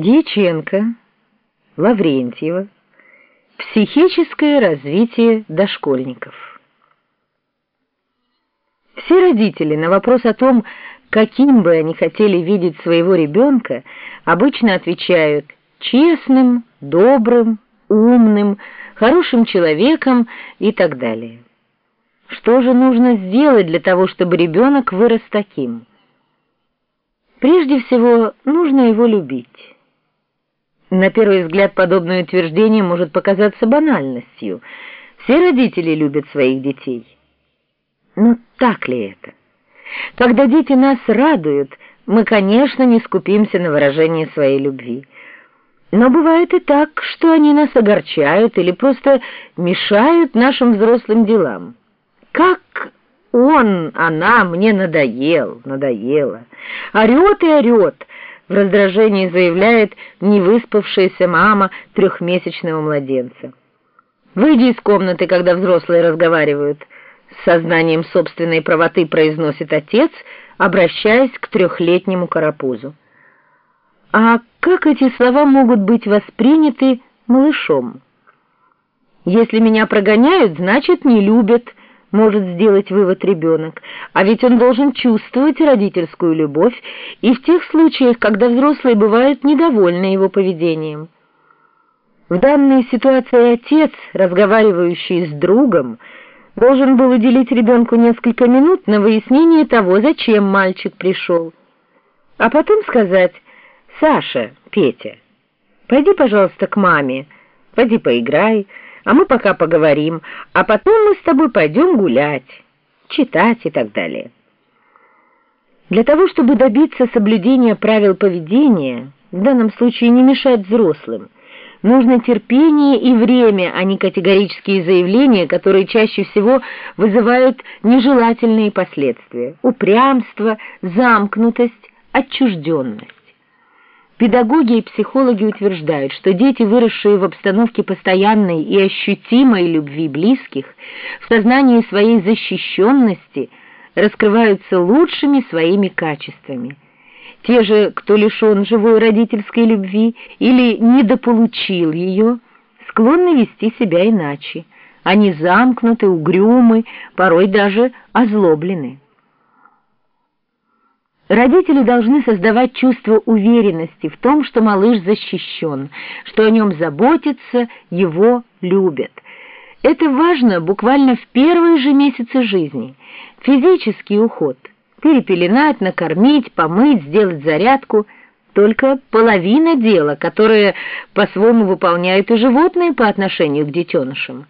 Дьяченко, Лаврентьева. Психическое развитие дошкольников. Все родители на вопрос о том, каким бы они хотели видеть своего ребенка, обычно отвечают честным, добрым, умным, хорошим человеком и так далее. Что же нужно сделать для того, чтобы ребенок вырос таким? Прежде всего, нужно его любить. На первый взгляд подобное утверждение может показаться банальностью. Все родители любят своих детей. Но так ли это? Когда дети нас радуют, мы, конечно, не скупимся на выражение своей любви. Но бывает и так, что они нас огорчают или просто мешают нашим взрослым делам. Как он, она мне надоел, надоела. Орет и орет, в раздражении заявляет невыспавшаяся мама трехмесячного младенца. «Выйди из комнаты, когда взрослые разговаривают», — с сознанием собственной правоты произносит отец, обращаясь к трехлетнему карапузу. А как эти слова могут быть восприняты малышом? «Если меня прогоняют, значит, не любят», может сделать вывод ребенок, а ведь он должен чувствовать родительскую любовь и в тех случаях, когда взрослые бывают недовольны его поведением. В данной ситуации отец, разговаривающий с другом, должен был уделить ребенку несколько минут на выяснение того, зачем мальчик пришел. А потом сказать «Саша, Петя, пойди, пожалуйста, к маме, пойди поиграй, а мы пока поговорим, а потом мы с тобой пойдем гулять, читать и так далее. Для того, чтобы добиться соблюдения правил поведения, в данном случае не мешать взрослым, нужно терпение и время, а не категорические заявления, которые чаще всего вызывают нежелательные последствия, упрямство, замкнутость, отчужденность. Педагоги и психологи утверждают, что дети, выросшие в обстановке постоянной и ощутимой любви близких, в сознании своей защищенности раскрываются лучшими своими качествами. Те же, кто лишен живой родительской любви или недополучил ее, склонны вести себя иначе. Они замкнуты, угрюмы, порой даже озлоблены. Родители должны создавать чувство уверенности в том, что малыш защищен, что о нем заботятся, его любят. Это важно буквально в первые же месяцы жизни. Физический уход – перепеленать, накормить, помыть, сделать зарядку – только половина дела, которое по-своему выполняют и животные по отношению к детенышам.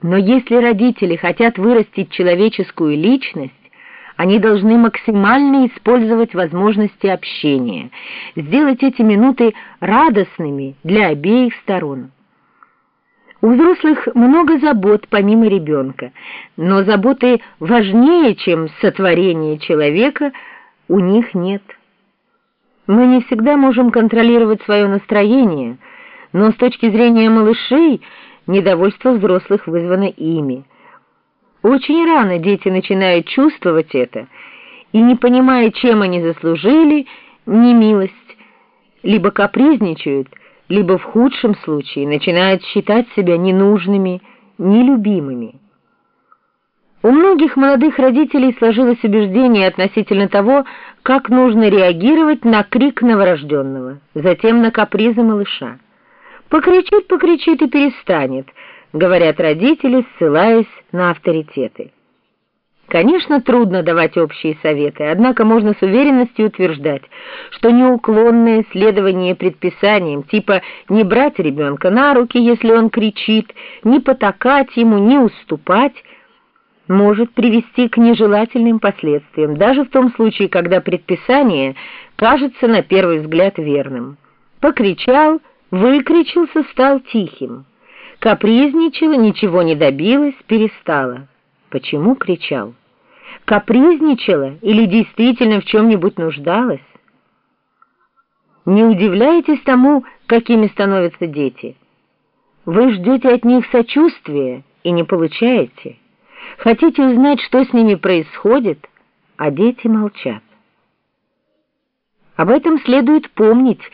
Но если родители хотят вырастить человеческую личность, они должны максимально использовать возможности общения, сделать эти минуты радостными для обеих сторон. У взрослых много забот помимо ребенка, но заботы важнее, чем сотворение человека, у них нет. Мы не всегда можем контролировать свое настроение, но с точки зрения малышей недовольство взрослых вызвано ими. Очень рано дети начинают чувствовать это, и, не понимая, чем они заслужили, не милость, либо капризничают, либо в худшем случае начинают считать себя ненужными, нелюбимыми. У многих молодых родителей сложилось убеждение относительно того, как нужно реагировать на крик новорожденного, затем на капризы малыша. Покричит, покричит и перестанет — говорят родители, ссылаясь на авторитеты. Конечно, трудно давать общие советы, однако можно с уверенностью утверждать, что неуклонное следование предписаниям, типа не брать ребенка на руки, если он кричит, не потакать ему, не уступать, может привести к нежелательным последствиям, даже в том случае, когда предписание кажется на первый взгляд верным. Покричал, выкричился, стал тихим. Капризничала, ничего не добилась, перестала. Почему кричал? Капризничала или действительно в чем-нибудь нуждалась? Не удивляйтесь тому, какими становятся дети. Вы ждете от них сочувствия и не получаете. Хотите узнать, что с ними происходит, а дети молчат. Об этом следует помнить,